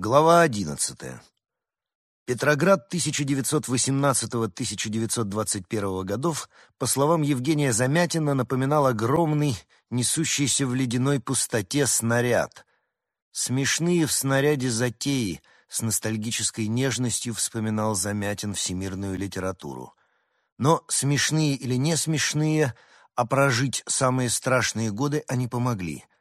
Глава 11. Петроград 1918-1921 годов, по словам Евгения Замятина, напоминал огромный, несущийся в ледяной пустоте снаряд. Смешные в снаряде затеи, с ностальгической нежностью вспоминал Замятин всемирную литературу. Но смешные или не смешные, а прожить самые страшные годы они помогли —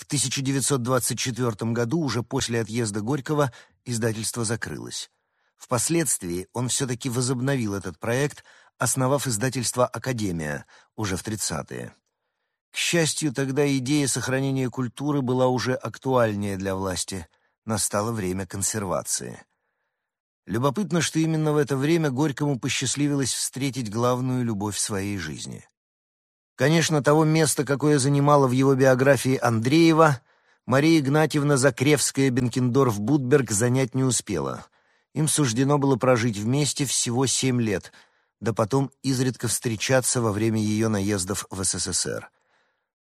в 1924 году, уже после отъезда Горького, издательство закрылось. Впоследствии он все-таки возобновил этот проект, основав издательство «Академия» уже в 30-е. К счастью, тогда идея сохранения культуры была уже актуальнее для власти. Настало время консервации. Любопытно, что именно в это время Горькому посчастливилось встретить главную любовь своей жизни. Конечно, того места, какое занимала в его биографии Андреева, Мария Игнатьевна Закревская-Бенкендорф-Будберг занять не успела. Им суждено было прожить вместе всего семь лет, да потом изредка встречаться во время ее наездов в СССР.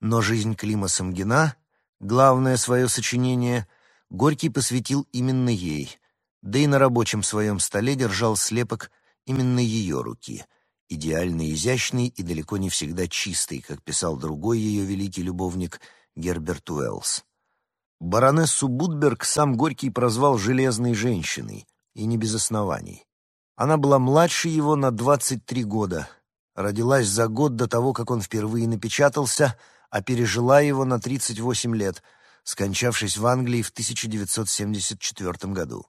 Но жизнь Клима Самгина, главное свое сочинение, Горький посвятил именно ей, да и на рабочем своем столе держал слепок именно ее руки — идеально изящный и далеко не всегда чистый, как писал другой ее великий любовник Герберт Уэллс. Баронессу Будберг сам Горький прозвал «железной женщиной», и не без оснований. Она была младше его на 23 года, родилась за год до того, как он впервые напечатался, а пережила его на 38 лет, скончавшись в Англии в 1974 году.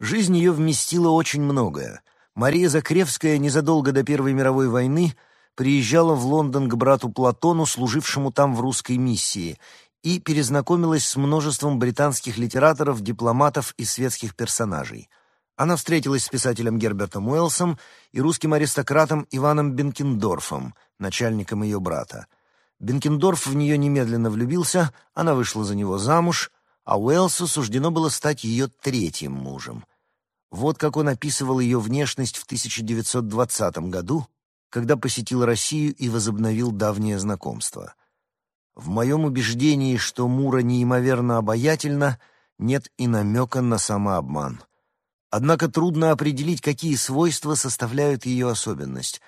Жизнь ее вместила очень многое — Мария Закревская незадолго до Первой мировой войны приезжала в Лондон к брату Платону, служившему там в русской миссии, и перезнакомилась с множеством британских литераторов, дипломатов и светских персонажей. Она встретилась с писателем Гербертом Уэллсом и русским аристократом Иваном Бенкендорфом, начальником ее брата. Бенкендорф в нее немедленно влюбился, она вышла за него замуж, а Уэллсу суждено было стать ее третьим мужем — вот как он описывал ее внешность в 1920 году, когда посетил Россию и возобновил давнее знакомство. В моем убеждении, что Мура неимоверно обаятельна, нет и намека на самообман. Однако трудно определить, какие свойства составляют ее особенность.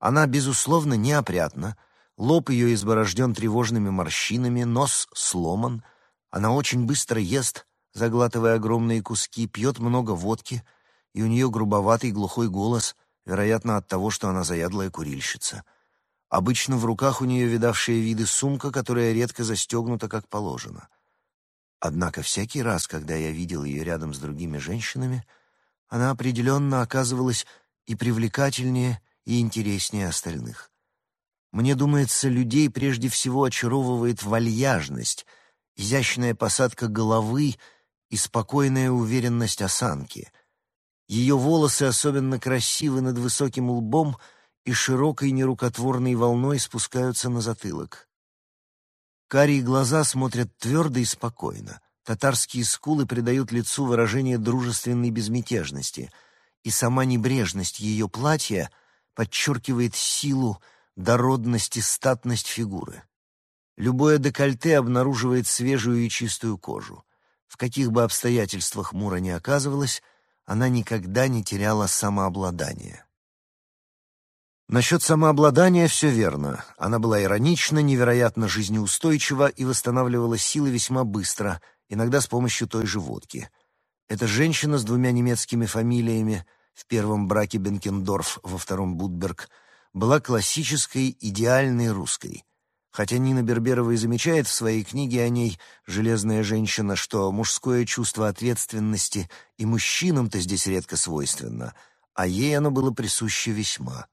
Она, безусловно, неопрятна, лоб ее изборожден тревожными морщинами, нос сломан, она очень быстро ест — заглатывая огромные куски, пьет много водки, и у нее грубоватый глухой голос, вероятно, от того, что она заядлая курильщица. Обычно в руках у нее видавшая виды сумка, которая редко застегнута, как положено. Однако всякий раз, когда я видел ее рядом с другими женщинами, она определенно оказывалась и привлекательнее, и интереснее остальных. Мне думается, людей прежде всего очаровывает вальяжность, изящная посадка головы и спокойная уверенность осанки. Ее волосы особенно красивы над высоким лбом и широкой нерукотворной волной спускаются на затылок. Карие глаза смотрят твердо и спокойно. Татарские скулы придают лицу выражение дружественной безмятежности, и сама небрежность ее платья подчеркивает силу, дородность и статность фигуры. Любое декольте обнаруживает свежую и чистую кожу. В каких бы обстоятельствах Мура ни оказывалась, она никогда не теряла самообладание. Насчет самообладания все верно. Она была иронична, невероятно жизнеустойчива и восстанавливала силы весьма быстро, иногда с помощью той же водки. Эта женщина с двумя немецкими фамилиями, в первом браке Бенкендорф, во втором Будберг, была классической, идеальной русской — Хотя Нина Берберова и замечает в своей книге о ней «Железная женщина», что мужское чувство ответственности и мужчинам-то здесь редко свойственно, а ей оно было присуще весьма.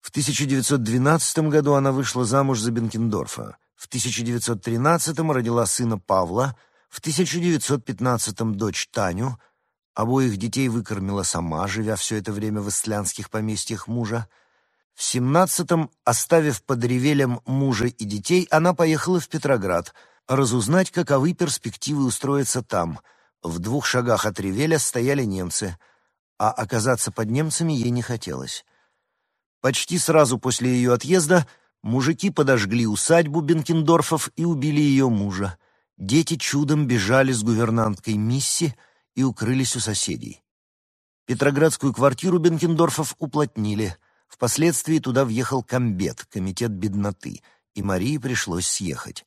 В 1912 году она вышла замуж за Бенкендорфа, в 1913 родила сына Павла, в 1915 дочь Таню, обоих детей выкормила сама, живя все это время в истлянских поместьях мужа, в семнадцатом, оставив под Ревелем мужа и детей, она поехала в Петроград, разузнать, каковы перспективы устроиться там. В двух шагах от Ревеля стояли немцы, а оказаться под немцами ей не хотелось. Почти сразу после ее отъезда мужики подожгли усадьбу Бенкендорфов и убили ее мужа. дети чудом бежали с гувернанткой Мисси и укрылись у соседей. Петроградскую квартиру Бенкендорфов уплотнили. Впоследствии туда въехал комбет, комитет бедноты, и Марии пришлось съехать.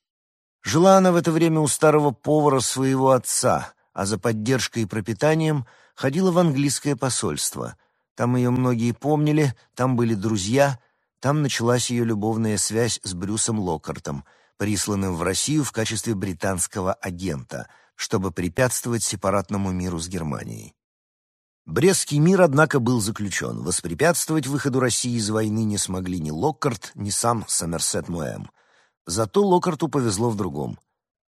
Жила она в это время у старого повара своего отца, а за поддержкой и пропитанием ходила в английское посольство. Там ее многие помнили, там были друзья, там началась ее любовная связь с Брюсом Локкартом, присланным в Россию в качестве британского агента, чтобы препятствовать сепаратному миру с Германией. Брестский мир, однако, был заключен. Воспрепятствовать выходу России из войны не смогли ни Локкарт, ни сам Сомерсет Муэм. Зато Локкарту повезло в другом.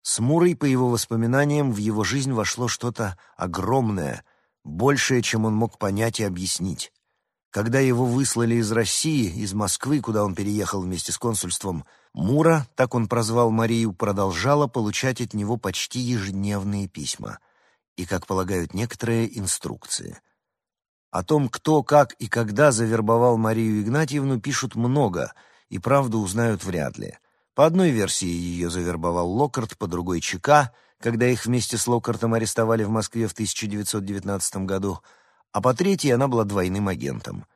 С Мурой, по его воспоминаниям, в его жизнь вошло что-то огромное, большее, чем он мог понять и объяснить. Когда его выслали из России, из Москвы, куда он переехал вместе с консульством, Мура, так он прозвал Марию, продолжала получать от него почти ежедневные письма и, как полагают некоторые, инструкции. О том, кто, как и когда завербовал Марию Игнатьевну, пишут много, и правду узнают вряд ли. По одной версии ее завербовал Локкарт, по другой — ЧК, когда их вместе с Локкартом арестовали в Москве в 1919 году — а по третьей она была двойным агентом.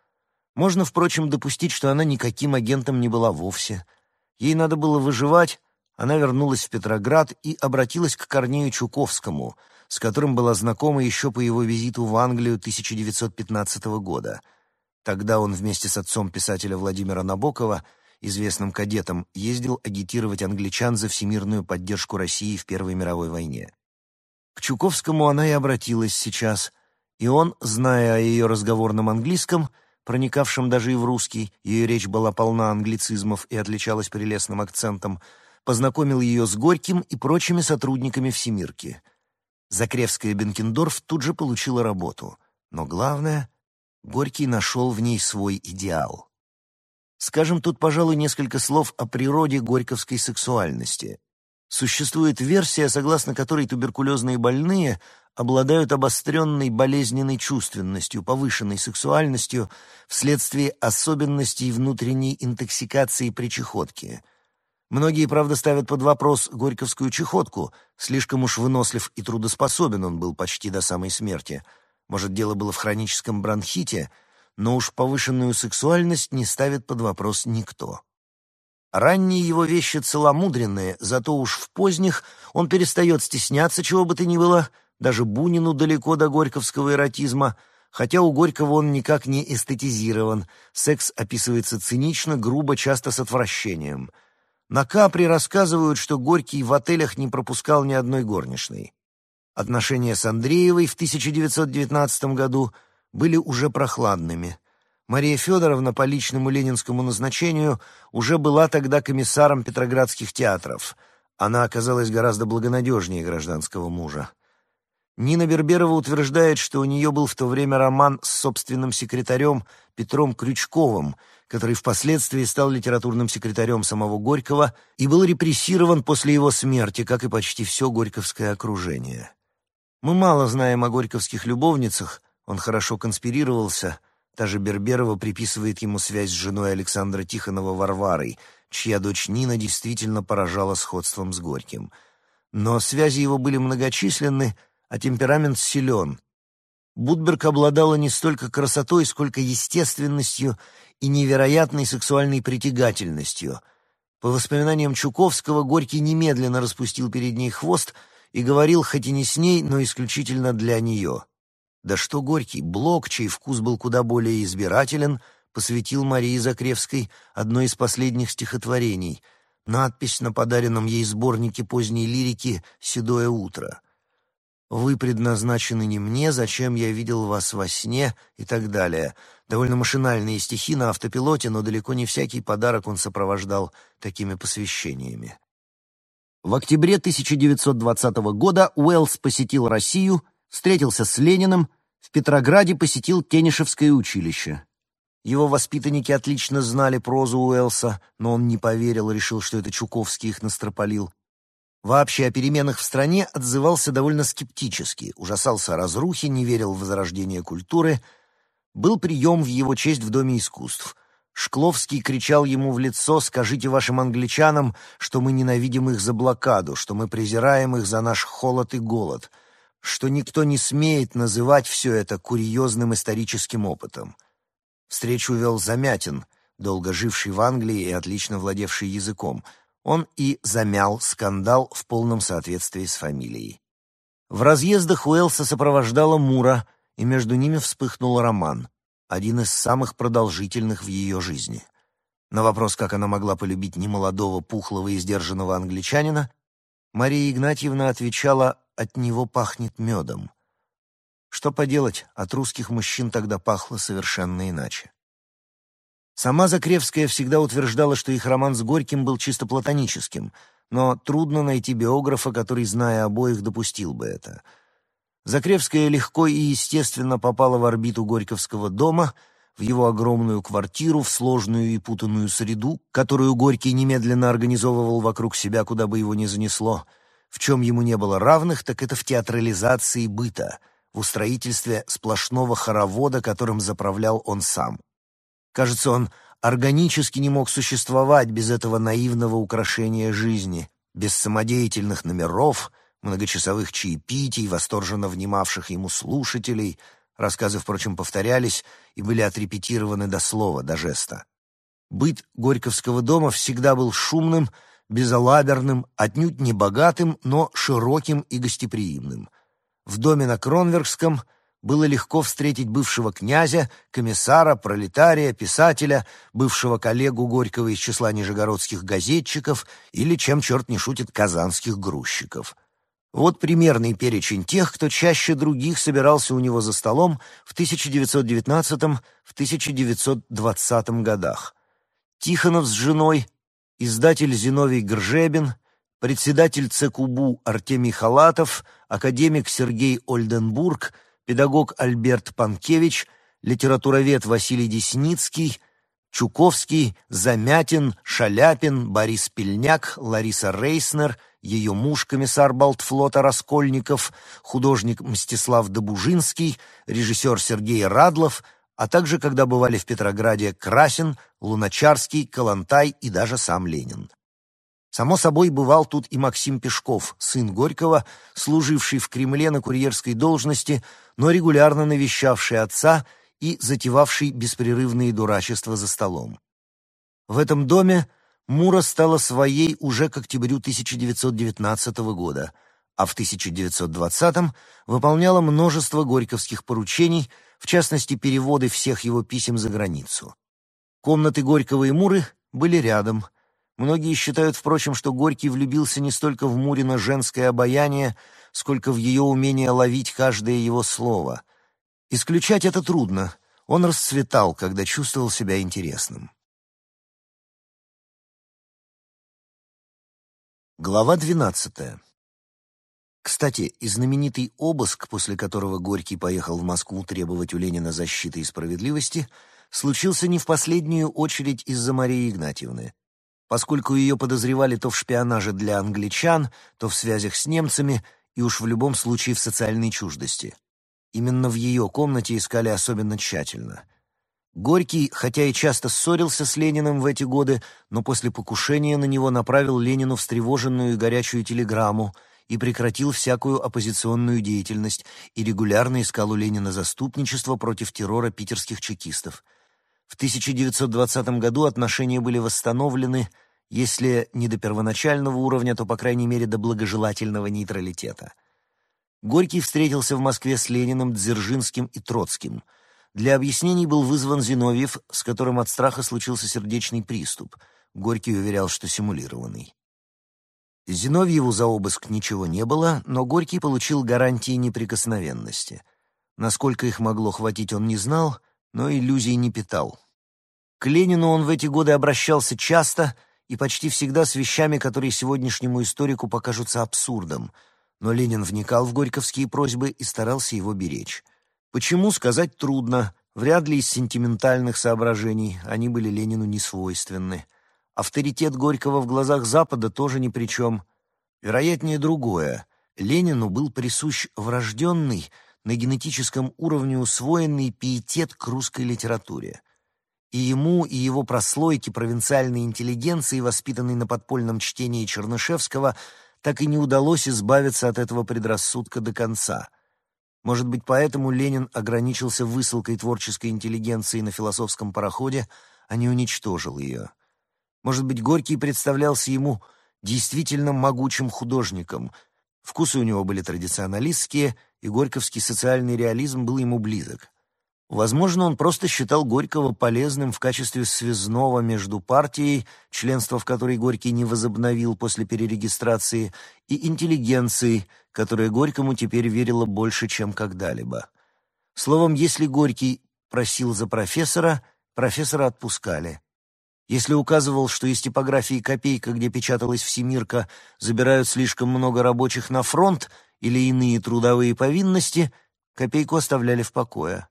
Можно, впрочем, допустить, что она никаким агентом не была вовсе. Ей надо было выживать, она вернулась в Петроград и обратилась к Корнею Чуковскому, с которым была знакома еще по его визиту в Англию 1915 года. Тогда он вместе с отцом писателя Владимира Набокова, известным кадетом, ездил агитировать англичан за всемирную поддержку России в Первой мировой войне. К Чуковскому она и обратилась сейчас, и он, зная о ее разговорном английском, проникавшем даже и в русский, ее речь была полна англицизмов и отличалась прелестным акцентом, познакомил ее с Горьким и прочими сотрудниками Всемирки. Закревская Бенкендорф тут же получила работу. Но главное, Горький нашел в ней свой идеал. Скажем тут, пожалуй, несколько слов о природе горьковской сексуальности. Существует версия, согласно которой туберкулезные больные обладают обостренной болезненной чувственностью, повышенной сексуальностью вследствие особенностей внутренней интоксикации при чехотке. Многие, правда, ставят под вопрос горьковскую чехотку, слишком уж вынослив и трудоспособен он был почти до самой смерти. Может, дело было в хроническом бронхите, но уж повышенную сексуальность не ставит под вопрос никто. Ранние его вещи целомудренные, зато уж в поздних он перестает стесняться чего бы то ни было — даже Бунину далеко до горьковского эротизма, хотя у Горького он никак не эстетизирован, секс описывается цинично, грубо, часто с отвращением. На Капри рассказывают, что Горький в отелях не пропускал ни одной горничной. Отношения с Андреевой в 1919 году были уже прохладными. Мария Федоровна по личному ленинскому назначению уже была тогда комиссаром петроградских театров. Она оказалась гораздо благонадежнее гражданского мужа. Нина Берберова утверждает, что у нее был в то время роман с собственным секретарем Петром Крючковым, который впоследствии стал литературным секретарем самого Горького и был репрессирован после его смерти, как и почти все горьковское окружение. Мы мало знаем о горьковских любовницах, он хорошо конспирировался, та же Берберова приписывает ему связь с женой Александра Тихонова Варварой, чья дочь Нина действительно поражала сходством с Горьким. Но связи его были многочисленны, а темперамент силен. Будберг обладала не столько красотой, сколько естественностью и невероятной сексуальной притягательностью. По воспоминаниям Чуковского, Горький немедленно распустил перед ней хвост и говорил, хоть и не с ней, но исключительно для нее. Да что Горький, Блок, чей вкус был куда более избирателен, посвятил Марии Закревской одно из последних стихотворений, надпись на подаренном ей сборнике поздней лирики «Седое утро». «Вы предназначены не мне, зачем я видел вас во сне» и так далее. Довольно машинальные стихи на автопилоте, но далеко не всякий подарок он сопровождал такими посвящениями. В октябре 1920 года Уэллс посетил Россию, встретился с Лениным, в Петрограде посетил Тенишевское училище. Его воспитанники отлично знали прозу Уэллса, но он не поверил, решил, что это Чуковский их настропалил. Вообще о переменах в стране отзывался довольно скептически, ужасался разрухе, не верил в возрождение культуры. Был прием в его честь в Доме искусств. Шкловский кричал ему в лицо «Скажите вашим англичанам, что мы ненавидим их за блокаду, что мы презираем их за наш холод и голод, что никто не смеет называть все это курьезным историческим опытом». Встречу вел Замятин, долго живший в Англии и отлично владевший языком. Он и замял скандал в полном соответствии с фамилией. В разъездах Уэлса сопровождала Мура, и между ними вспыхнул роман один из самых продолжительных в ее жизни. На вопрос, как она могла полюбить немолодого, пухлого и сдержанного англичанина, Мария Игнатьевна отвечала «от него пахнет медом». Что поделать, от русских мужчин тогда пахло совершенно иначе. Сама Закревская всегда утверждала, что их роман с Горьким был чисто платоническим, но трудно найти биографа, который, зная обоих, допустил бы это — Закревская легко и естественно попала в орбиту Горьковского дома, в его огромную квартиру, в сложную и путанную среду, которую Горький немедленно организовывал вокруг себя, куда бы его ни занесло. В чем ему не было равных, так это в театрализации быта, в устроительстве сплошного хоровода, которым заправлял он сам. Кажется, он органически не мог существовать без этого наивного украшения жизни, без самодеятельных номеров — многочасовых чаепитий, восторженно внимавших ему слушателей. Рассказы, впрочем, повторялись и были отрепетированы до слова, до жеста. Быт Горьковского дома всегда был шумным, безалаберным, отнюдь не богатым, но широким и гостеприимным. В доме на Кронверкском было легко встретить бывшего князя, комиссара, пролетария, писателя, бывшего коллегу Горького из числа нижегородских газетчиков или, чем черт не шутит, казанских грузчиков — вот примерный перечень тех, кто чаще других собирался у него за столом в 1919-1920 годах. Тихонов с женой, издатель Зиновий Гржебин, председатель ЦКУБУ Артемий Халатов, академик Сергей Ольденбург, педагог Альберт Панкевич, литературовед Василий Десницкий, Чуковский, Замятин, Шаляпин, Борис Пельняк, Лариса Рейснер — ее муж, комиссар Балтфлота Раскольников, художник Мстислав Добужинский, режиссер Сергей Радлов, а также, когда бывали в Петрограде, Красин, Луначарский, Калантай и даже сам Ленин. Само собой, бывал тут и Максим Пешков, сын Горького, служивший в Кремле на курьерской должности, но регулярно навещавший отца и затевавший беспрерывные дурачества за столом. В этом доме Мура стала своей уже к октябрю 1919 года, а в 1920 выполняла множество горьковских поручений, в частности, переводы всех его писем за границу. Комнаты Горького и Муры были рядом. Многие считают, впрочем, что Горький влюбился не столько в Мурина женское обаяние, сколько в ее умение ловить каждое его слово. Исключать это трудно. Он расцветал, когда чувствовал себя интересным. Глава двенадцатая. Кстати, и знаменитый обыск, после которого Горький поехал в Москву требовать у Ленина защиты и справедливости, случился не в последнюю очередь из-за Марии Игнатьевны. Поскольку ее подозревали то в шпионаже для англичан, то в связях с немцами и уж в любом случае в социальной чуждости. Именно в ее комнате искали особенно тщательно — Горький, хотя и часто ссорился с Лениным в эти годы, но после покушения на него направил Ленину встревоженную и горячую телеграмму и прекратил всякую оппозиционную деятельность и регулярно искал у Ленина заступничество против террора питерских чекистов. В 1920 году отношения были восстановлены, если не до первоначального уровня, то, по крайней мере, до благожелательного нейтралитета. Горький встретился в Москве с Лениным, Дзержинским и Троцким – для объяснений был вызван Зиновьев, с которым от страха случился сердечный приступ. Горький уверял, что симулированный. Зиновьеву за обыск ничего не было, но Горький получил гарантии неприкосновенности. Насколько их могло хватить, он не знал, но иллюзий не питал. К Ленину он в эти годы обращался часто и почти всегда с вещами, которые сегодняшнему историку покажутся абсурдом, но Ленин вникал в горьковские просьбы и старался его беречь. Почему, сказать трудно. Вряд ли из сентиментальных соображений они были Ленину не свойственны. Авторитет Горького в глазах Запада тоже ни при чем. Вероятнее другое. Ленину был присущ врожденный, на генетическом уровне усвоенный пиетет к русской литературе. и ему, и его прослойке провинциальной интеллигенции, воспитанной на подпольном чтении Чернышевского, так и не удалось избавиться от этого предрассудка до конца. Может быть, поэтому Ленин ограничился высылкой творческой интеллигенции на философском пароходе, а не уничтожил ее. Может быть, Горький представлялся ему действительно могучим художником. Вкусы у него были традиционалистские, и горьковский социальный реализм был ему близок. Возможно, он просто считал Горького полезным в качестве связного между партией, членство в которой Горький не возобновил после перерегистрации, и интеллигенцией, которая Горькому теперь верила больше, чем когда-либо. Словом, если Горький просил за профессора, профессора отпускали. Если указывал, что из типографии «Копейка», где печаталась «Всемирка», забирают слишком много рабочих на фронт или иные трудовые повинности, «Копейку» оставляли в покое.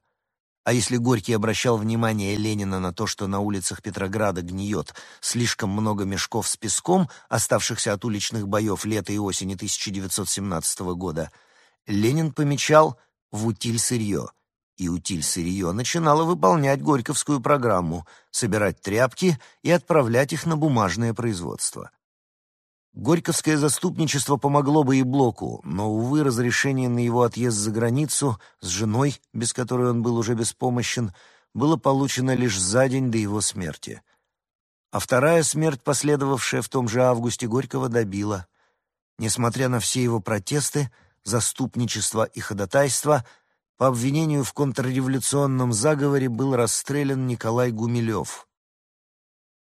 А если Горький обращал внимание Ленина на то, что на улицах Петрограда гниет слишком много мешков с песком, оставшихся от уличных боев лета и осени 1917 года, Ленин помечал в утиль сырье. И утиль сырье начинала выполнять Горьковскую программу — собирать тряпки и отправлять их на бумажное производство. Горьковское заступничество помогло бы и Блоку, но, увы, разрешение на его отъезд за границу с женой, без которой он был уже беспомощен, было получено лишь за день до его смерти. А вторая смерть, последовавшая в том же августе, Горького добила. Несмотря на все его протесты, заступничество и ходатайство, по обвинению в контрреволюционном заговоре был расстрелян Николай Гумилев.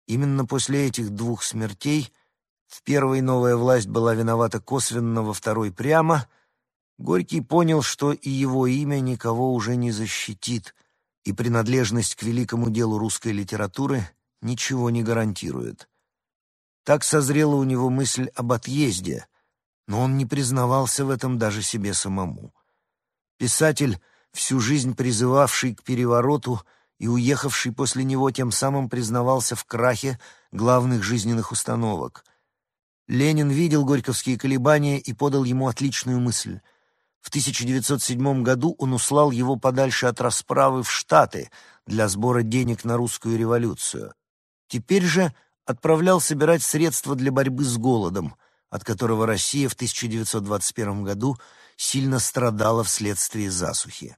Именно после этих двух смертей – в первой новая власть была виновата косвенно, во второй прямо. Горький понял, что и его имя никого уже не защитит, и принадлежность к великому делу русской литературы ничего не гарантирует. Так созрела у него мысль об отъезде, но он не признавался в этом даже себе самому. Писатель, всю жизнь призывавший к перевороту и уехавший после него, тем самым признавался в крахе главных жизненных установок — Ленин видел горьковские колебания и подал ему отличную мысль. В 1907 году он услал его подальше от расправы в Штаты для сбора денег на русскую революцию. Теперь же отправлял собирать средства для борьбы с голодом, от которого Россия в 1921 году сильно страдала вследствие засухи.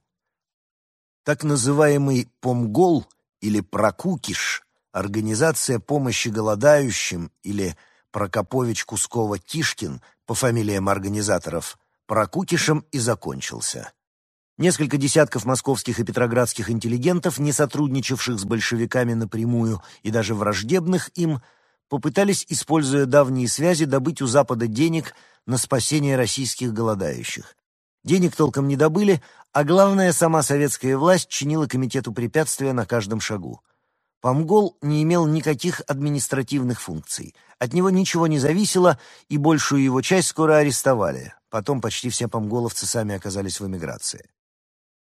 Так называемый «Помгол» или «Прокукиш» — организация помощи голодающим или Прокопович Кускова-Тишкин по фамилиям организаторов Прокутишем и закончился. Несколько десятков московских и петроградских интеллигентов, не сотрудничавших с большевиками напрямую и даже враждебных им, попытались, используя давние связи, добыть у Запада денег на спасение российских голодающих. Денег толком не добыли, а главное, сама советская власть чинила комитету препятствия на каждом шагу. Помгол не имел никаких административных функций. От него ничего не зависело, и большую его часть скоро арестовали. Потом почти все помголовцы сами оказались в эмиграции.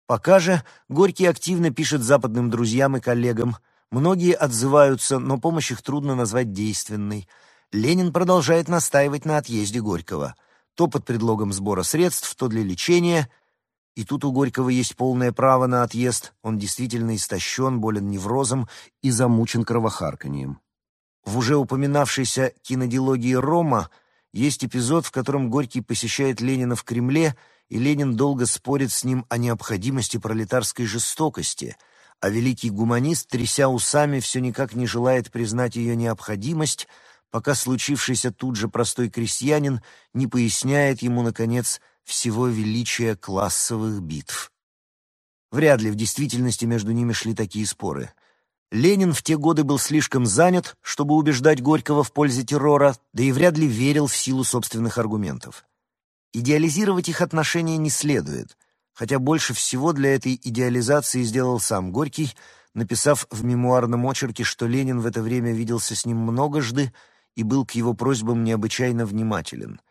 Пока же Горький активно пишет западным друзьям и коллегам. Многие отзываются, но помощь их трудно назвать действенной. Ленин продолжает настаивать на отъезде Горького. То под предлогом сбора средств, то для лечения – и тут у Горького есть полное право на отъезд. Он действительно истощен, болен неврозом и замучен кровохарканьем. В уже упоминавшейся кинодилогии «Рома» есть эпизод, в котором Горький посещает Ленина в Кремле, и Ленин долго спорит с ним о необходимости пролетарской жестокости, а великий гуманист, тряся усами, все никак не желает признать ее необходимость, пока случившийся тут же простой крестьянин не поясняет ему, наконец, всего величия классовых битв. Вряд ли в действительности между ними шли такие споры. Ленин в те годы был слишком занят, чтобы убеждать Горького в пользе террора, да и вряд ли верил в силу собственных аргументов. Идеализировать их отношения не следует, хотя больше всего для этой идеализации сделал сам Горький, написав в мемуарном очерке, что Ленин в это время виделся с ним многожды и был к его просьбам необычайно внимателен —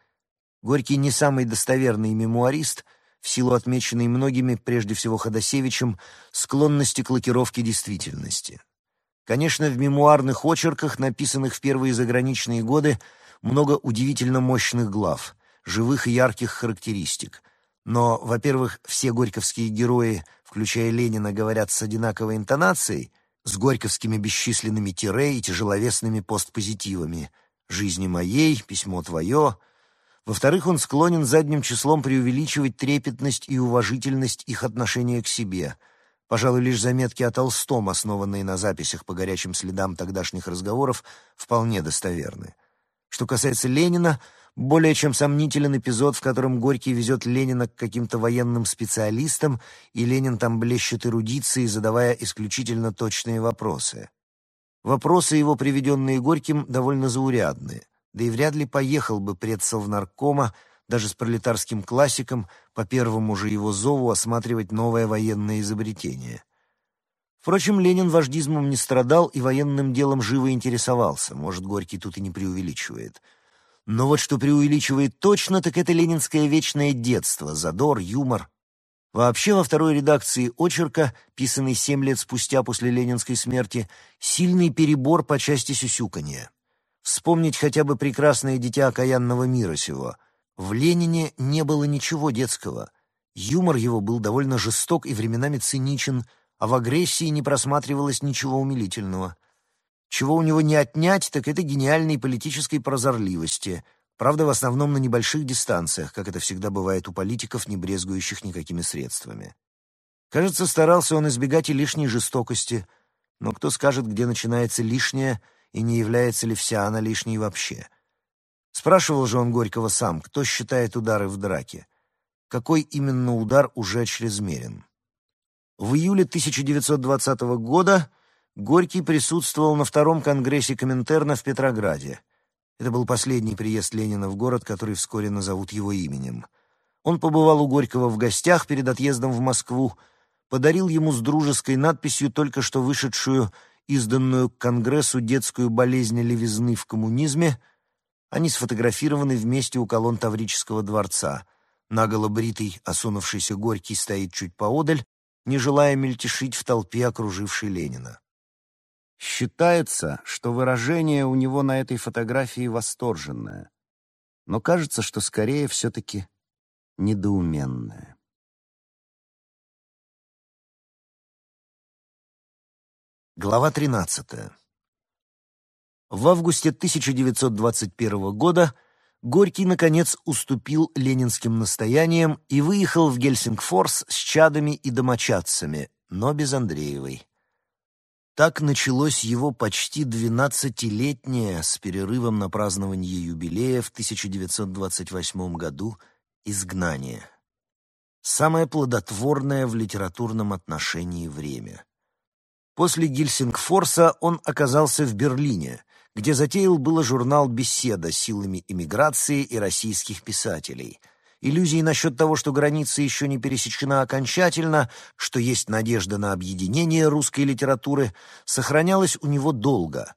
Горький не самый достоверный мемуарист, в силу отмеченной многими, прежде всего Ходосевичем, склонности к лакировке действительности. Конечно, в мемуарных очерках, написанных в первые заграничные годы, много удивительно мощных глав, живых и ярких характеристик. Но, во-первых, все горьковские герои, включая Ленина, говорят с одинаковой интонацией, с горьковскими бесчисленными тире и тяжеловесными постпозитивами «Жизни моей», «Письмо твое». Во-вторых, он склонен задним числом преувеличивать трепетность и уважительность их отношения к себе. Пожалуй, лишь заметки о Толстом, основанные на записях по горячим следам тогдашних разговоров, вполне достоверны. Что касается Ленина, более чем сомнителен эпизод, в котором Горький везет Ленина к каким-то военным специалистам, и Ленин там блещет эрудицией, задавая исключительно точные вопросы. Вопросы его, приведенные Горьким, довольно заурядные, да и вряд ли поехал бы предсовнаркома даже с пролетарским классиком по первому же его зову осматривать новое военное изобретение. Впрочем, Ленин вождизмом не страдал и военным делом живо интересовался, может, Горький тут и не преувеличивает — но вот что преувеличивает точно, так это ленинское вечное детство, задор, юмор. Вообще, во второй редакции очерка, писанной семь лет спустя после ленинской смерти, сильный перебор по части сюсюканья. Вспомнить хотя бы прекрасное дитя окаянного мира сего. В Ленине не было ничего детского. Юмор его был довольно жесток и временами циничен, а в агрессии не просматривалось ничего умилительного. Чего у него не отнять, так это гениальной политической прозорливости, правда, в основном на небольших дистанциях, как это всегда бывает у политиков, не брезгующих никакими средствами. Кажется, старался он избегать и лишней жестокости, но кто скажет, где начинается лишнее, и не является ли вся она лишней вообще? Спрашивал же он Горького сам, кто считает удары в драке. Какой именно удар уже чрезмерен? В июле 1920 года Горький присутствовал на втором конгрессе Коминтерна в Петрограде. Это был последний приезд Ленина в город, который вскоре назовут его именем. Он побывал у Горького в гостях перед отъездом в Москву, подарил ему с дружеской надписью только что вышедшую, изданную к Конгрессу детскую болезнь левизны в коммунизме. Они сфотографированы вместе у колонн Таврического дворца. Наголо бритый, осунувшийся Горький стоит чуть поодаль, не желая мельтешить в толпе, окружившей Ленина. Считается, что выражение у него на этой фотографии восторженное, но кажется, что скорее все-таки недоуменное. Глава 13. В августе 1921 года Горький, наконец, уступил ленинским настояниям и выехал в Гельсингфорс с чадами и домочадцами, но без Андреевой. Так началось его почти двенадцатилетнее с перерывом на празднование юбилея в 1928 году изгнание. Самое плодотворное в литературном отношении время. После Гельсингфорса он оказался в Берлине, где затеял было журнал «Беседа» силами эмиграции и российских писателей – иллюзии насчет того, что граница еще не пересечена окончательно, что есть надежда на объединение русской литературы, сохранялась у него долго.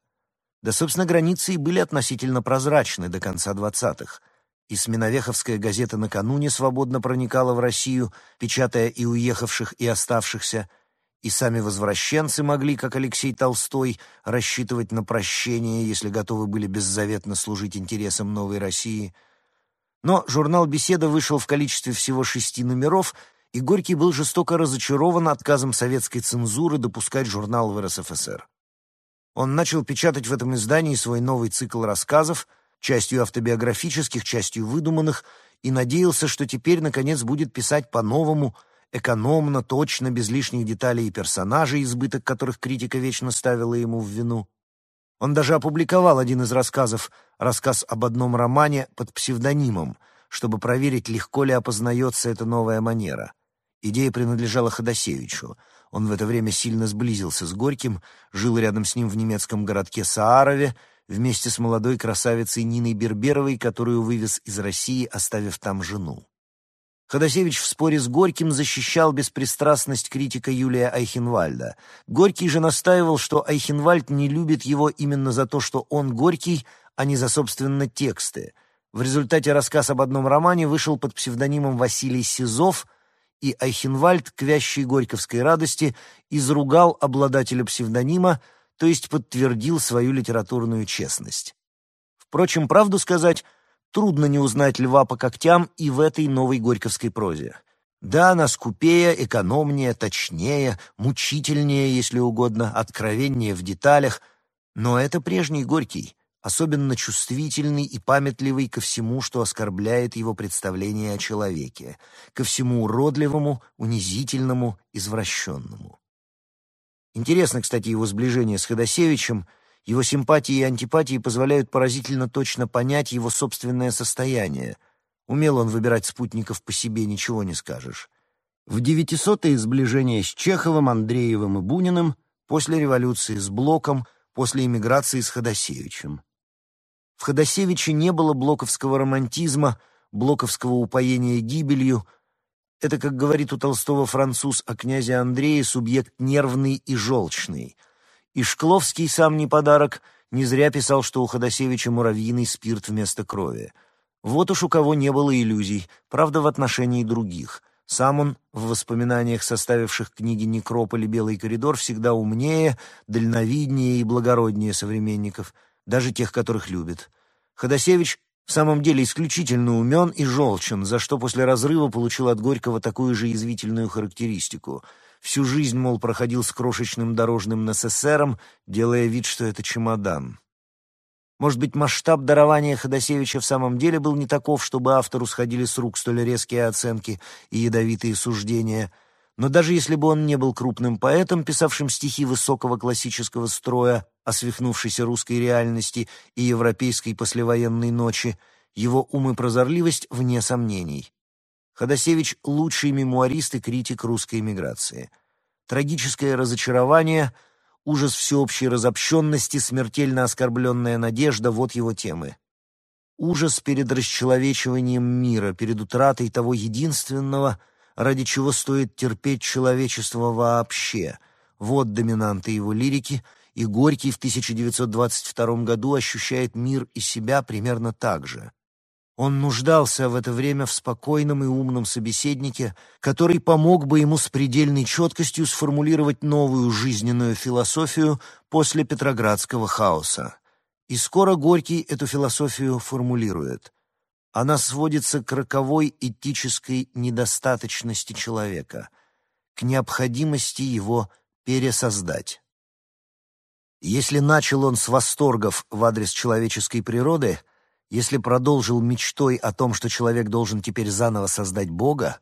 Да, собственно, границы и были относительно прозрачны до конца двадцатых. И Сменовеховская газета накануне свободно проникала в Россию, печатая и уехавших, и оставшихся, и сами возвращенцы могли, как Алексей Толстой, рассчитывать на прощение, если готовы были беззаветно служить интересам новой России — но журнал «Беседа» вышел в количестве всего шести номеров, и Горький был жестоко разочарован отказом советской цензуры допускать журнал в РСФСР. Он начал печатать в этом издании свой новый цикл рассказов, частью автобиографических, частью выдуманных, и надеялся, что теперь, наконец, будет писать по-новому, экономно, точно, без лишних деталей и персонажей, избыток которых критика вечно ставила ему в вину. Он даже опубликовал один из рассказов, рассказ об одном романе под псевдонимом, чтобы проверить, легко ли опознается эта новая манера. Идея принадлежала Ходосевичу. Он в это время сильно сблизился с Горьким, жил рядом с ним в немецком городке Саарове, вместе с молодой красавицей Ниной Берберовой, которую вывез из России, оставив там жену. Ходосевич в споре с Горьким защищал беспристрастность критика Юлия Айхенвальда. Горький же настаивал, что Айхенвальд не любит его именно за то, что он Горький, а не за, собственно, тексты. В результате рассказ об одном романе вышел под псевдонимом Василий Сизов, и Айхенвальд, к вящей горьковской радости, изругал обладателя псевдонима, то есть подтвердил свою литературную честность. Впрочем, правду сказать, Трудно не узнать льва по когтям и в этой новой горьковской прозе. Да, она скупее, экономнее, точнее, мучительнее, если угодно, откровеннее в деталях, но это прежний Горький, особенно чувствительный и памятливый ко всему, что оскорбляет его представление о человеке, ко всему уродливому, унизительному, извращенному. Интересно, кстати, его сближение с Ходосевичем, его симпатии и антипатии позволяют поразительно точно понять его собственное состояние. Умел он выбирать спутников по себе, ничего не скажешь. В девятисотые сближение с Чеховым, Андреевым и Буниным, после революции с Блоком, после эмиграции с Ходосевичем. В Ходосевиче не было блоковского романтизма, блоковского упоения гибелью. Это, как говорит у Толстого француз о князе Андрее, субъект нервный и желчный. И Шкловский, сам не подарок, не зря писал, что у Ходосевича муравьиный спирт вместо крови. Вот уж у кого не было иллюзий, правда, в отношении других. Сам он, в воспоминаниях, составивших книги «Некрополь» и «Белый коридор», всегда умнее, дальновиднее и благороднее современников — даже тех, которых любит. Ходосевич в самом деле исключительно умен и желчен, за что после разрыва получил от Горького такую же язвительную характеристику. Всю жизнь, мол, проходил с крошечным дорожным НССРом, делая вид, что это чемодан. Может быть, масштаб дарования Ходосевича в самом деле был не таков, чтобы автору сходили с рук столь резкие оценки и ядовитые суждения — но даже если бы он не был крупным поэтом, писавшим стихи высокого классического строя о свихнувшейся русской реальности и европейской послевоенной ночи, его ум и прозорливость вне сомнений. Ходосевич — лучший мемуарист и критик русской эмиграции. Трагическое разочарование, ужас всеобщей разобщенности, смертельно оскорбленная надежда — вот его темы. Ужас перед расчеловечиванием мира, перед утратой того единственного — ради чего стоит терпеть человечество вообще. Вот доминанты его лирики, и Горький в 1922 году ощущает мир и себя примерно так же. Он нуждался в это время в спокойном и умном собеседнике, который помог бы ему с предельной четкостью сформулировать новую жизненную философию после петроградского хаоса. И скоро Горький эту философию формулирует. Она сводится к роковой этической недостаточности человека, к необходимости его пересоздать. Если начал он с восторгов в адрес человеческой природы, если продолжил мечтой о том, что человек должен теперь заново создать Бога,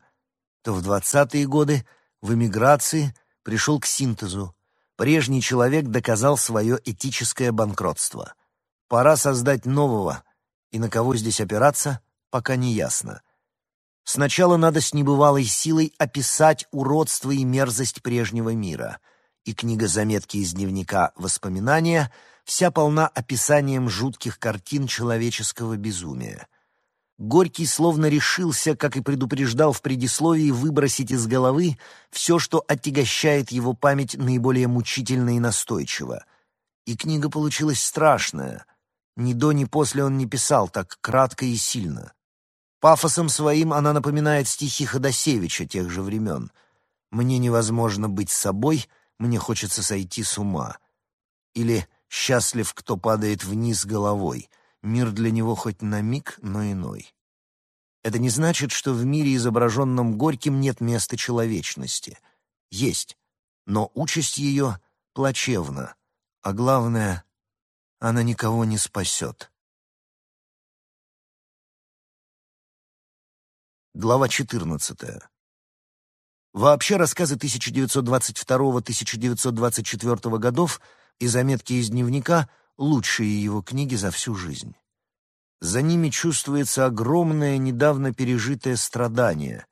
то в двадцатые годы в эмиграции пришел к синтезу. Прежний человек доказал свое этическое банкротство. Пора создать нового — и на кого здесь опираться, пока не ясно. Сначала надо с небывалой силой описать уродство и мерзость прежнего мира. И книга заметки из дневника «Воспоминания» вся полна описанием жутких картин человеческого безумия. Горький словно решился, как и предупреждал в предисловии, выбросить из головы все, что отягощает его память наиболее мучительно и настойчиво. И книга получилась страшная — ни до, ни после он не писал так кратко и сильно. Пафосом своим она напоминает стихи Ходосевича тех же времен. «Мне невозможно быть собой, мне хочется сойти с ума». Или «Счастлив, кто падает вниз головой, мир для него хоть на миг, но иной». Это не значит, что в мире, изображенном Горьким, нет места человечности. Есть, но участь ее плачевна, а главное она никого не спасет. Глава 14. Вообще рассказы 1922-1924 годов и заметки из дневника — лучшие его книги за всю жизнь. За ними чувствуется огромное, недавно пережитое страдание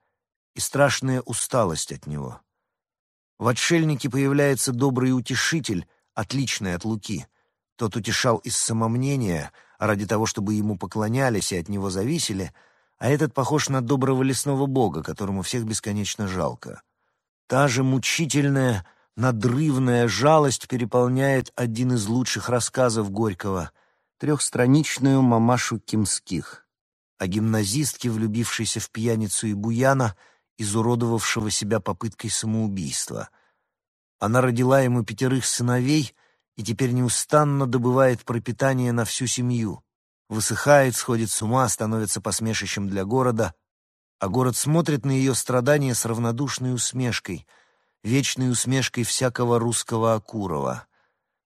и страшная усталость от него. В «Отшельнике» появляется добрый утешитель, отличный от Луки — тот утешал из самомнения, ради того, чтобы ему поклонялись и от него зависели, а этот похож на доброго лесного бога, которому всех бесконечно жалко. Та же мучительная, надрывная жалость переполняет один из лучших рассказов Горького — трехстраничную «Мамашу Кимских» о гимназистке, влюбившейся в пьяницу и буяна, изуродовавшего себя попыткой самоубийства. Она родила ему пятерых сыновей — и теперь неустанно добывает пропитание на всю семью. Высыхает, сходит с ума, становится посмешищем для города, а город смотрит на ее страдания с равнодушной усмешкой, вечной усмешкой всякого русского Акурова.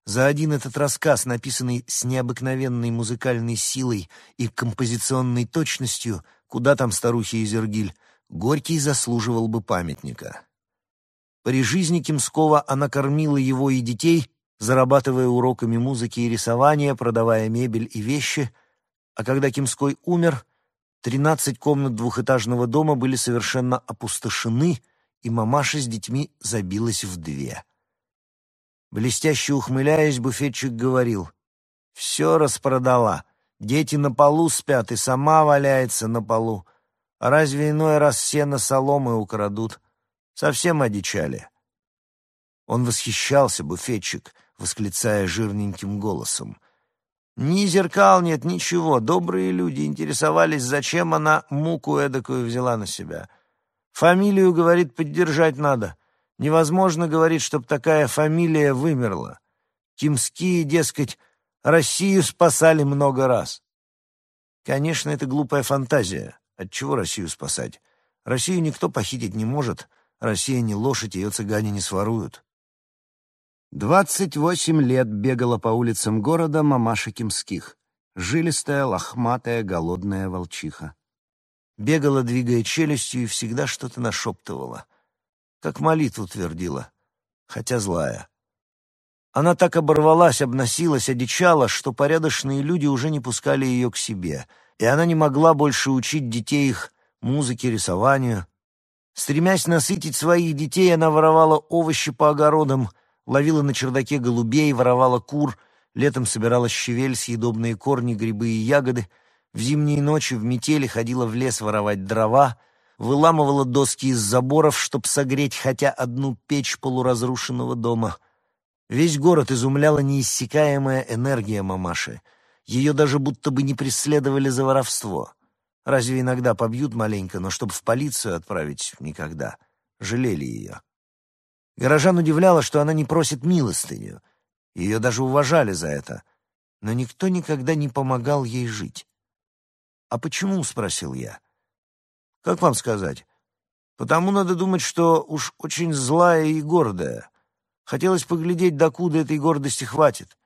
За один этот рассказ, написанный с необыкновенной музыкальной силой и композиционной точностью, куда там старухи Изергиль, Горький заслуживал бы памятника. При жизни Кимского она кормила его и детей, зарабатывая уроками музыки и рисования, продавая мебель и вещи, а когда Кимской умер, тринадцать комнат двухэтажного дома были совершенно опустошены, и мамаша с детьми забилась в две. Блестяще ухмыляясь, буфетчик говорил, «Все распродала, дети на полу спят, и сама валяется на полу. А разве иной раз сено соломы украдут? Совсем одичали». Он восхищался, буфетчик, восклицая жирненьким голосом. Ни зеркал нет, ничего. Добрые люди интересовались, зачем она муку эдакую взяла на себя. Фамилию, говорит, поддержать надо. Невозможно, говорит, чтоб такая фамилия вымерла. Кимские, дескать, Россию спасали много раз. Конечно, это глупая фантазия. Отчего Россию спасать? Россию никто похитить не может. Россия не лошадь, ее цыгане не своруют. Двадцать восемь лет бегала по улицам города мамаша Кимских. Жилистая, лохматая, голодная волчиха. Бегала, двигая челюстью, и всегда что-то нашептывала. Как молитву твердила, хотя злая. Она так оборвалась, обносилась, одичала, что порядочные люди уже не пускали ее к себе, и она не могла больше учить детей их музыке, рисованию. Стремясь насытить своих детей, она воровала овощи по огородам — ловила на чердаке голубей, воровала кур, летом собирала щавель, съедобные корни, грибы и ягоды, в зимние ночи в метели ходила в лес воровать дрова, выламывала доски из заборов, чтоб согреть хотя одну печь полуразрушенного дома. Весь город изумляла неиссякаемая энергия мамаши. Ее даже будто бы не преследовали за воровство. Разве иногда побьют маленько, но чтоб в полицию отправить — никогда. Жалели ее. Горожан удивляло, что она не просит милостыню. Ее даже уважали за это. Но никто никогда не помогал ей жить. «А почему?» — спросил я. «Как вам сказать? Потому надо думать, что уж очень злая и гордая. Хотелось поглядеть, докуда этой гордости хватит.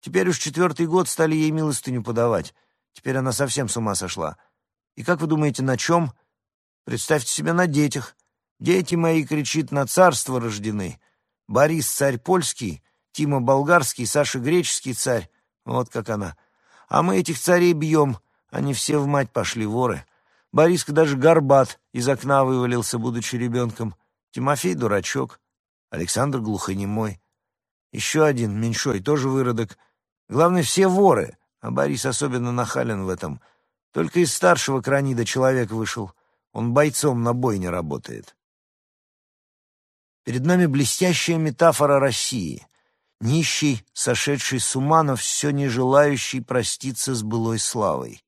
Теперь уж четвертый год стали ей милостыню подавать. Теперь она совсем с ума сошла. И как вы думаете, на чем? Представьте себе, на детях. Дети мои, кричит, на царство рождены. Борис царь польский, Тима болгарский, Саша греческий царь. Вот как она. А мы этих царей бьем. Они все в мать пошли, воры. Бориска даже горбат из окна вывалился, будучи ребенком. Тимофей дурачок. Александр глухонемой. Еще один, меньшой, тоже выродок. Главное, все воры, а Борис особенно нахален в этом. Только из старшего кранида человек вышел. Он бойцом на бойне работает. Перед нами блестящая метафора России. Нищий, сошедший с ума, но все не желающий проститься с былой славой.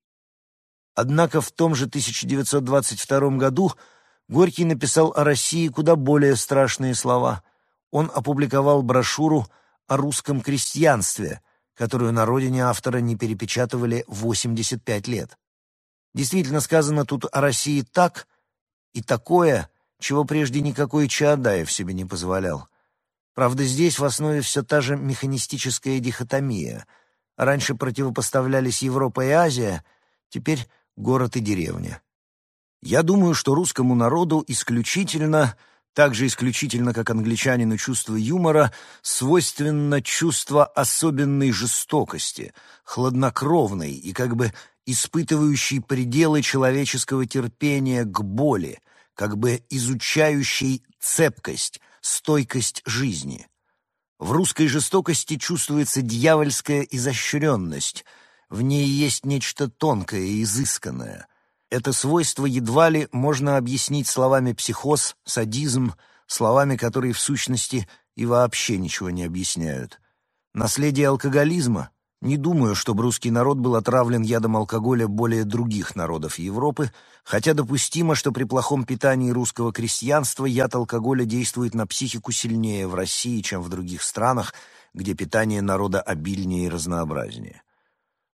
Однако в том же 1922 году Горький написал о России куда более страшные слова. Он опубликовал брошюру о русском крестьянстве, которую на родине автора не перепечатывали 85 лет. Действительно сказано тут о России так и такое, чего прежде никакой Чаадаев себе не позволял. Правда, здесь в основе все та же механистическая дихотомия. Раньше противопоставлялись Европа и Азия, теперь город и деревня. Я думаю, что русскому народу исключительно, так же исключительно, как англичанину чувство юмора, свойственно чувство особенной жестокости, хладнокровной и как бы испытывающей пределы человеческого терпения к боли, как бы изучающий цепкость, стойкость жизни. В русской жестокости чувствуется дьявольская изощренность, в ней есть нечто тонкое и изысканное. Это свойство едва ли можно объяснить словами психоз, садизм, словами, которые в сущности и вообще ничего не объясняют. Наследие алкоголизма не думаю, чтобы русский народ был отравлен ядом алкоголя более других народов Европы, хотя допустимо, что при плохом питании русского крестьянства яд алкоголя действует на психику сильнее в России, чем в других странах, где питание народа обильнее и разнообразнее.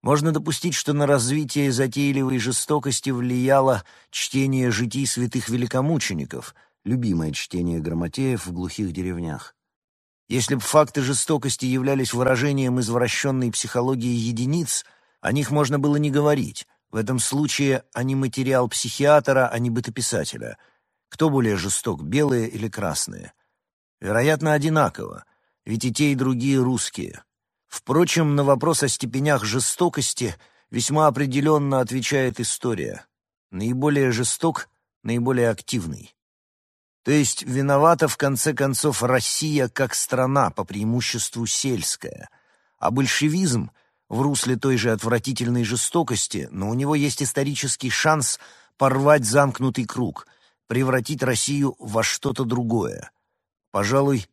Можно допустить, что на развитие затейливой жестокости влияло чтение житий святых великомучеников, любимое чтение грамотеев в глухих деревнях. Если бы факты жестокости являлись выражением извращенной психологии единиц, о них можно было не говорить. В этом случае они материал психиатра, а не бытописателя. Кто более жесток, белые или красные? Вероятно, одинаково, ведь и те, и другие русские. Впрочем, на вопрос о степенях жестокости весьма определенно отвечает история. Наиболее жесток, наиболее активный. То есть виновата в конце концов Россия как страна, по преимуществу сельская. А большевизм в русле той же отвратительной жестокости, но у него есть исторический шанс порвать замкнутый круг, превратить Россию во что-то другое. Пожалуй,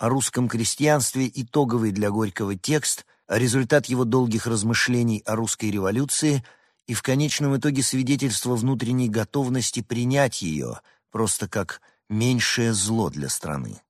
о русском крестьянстве итоговый для Горького текст, результат его долгих размышлений о русской революции и в конечном итоге свидетельство внутренней готовности принять ее просто как меньшее зло для страны.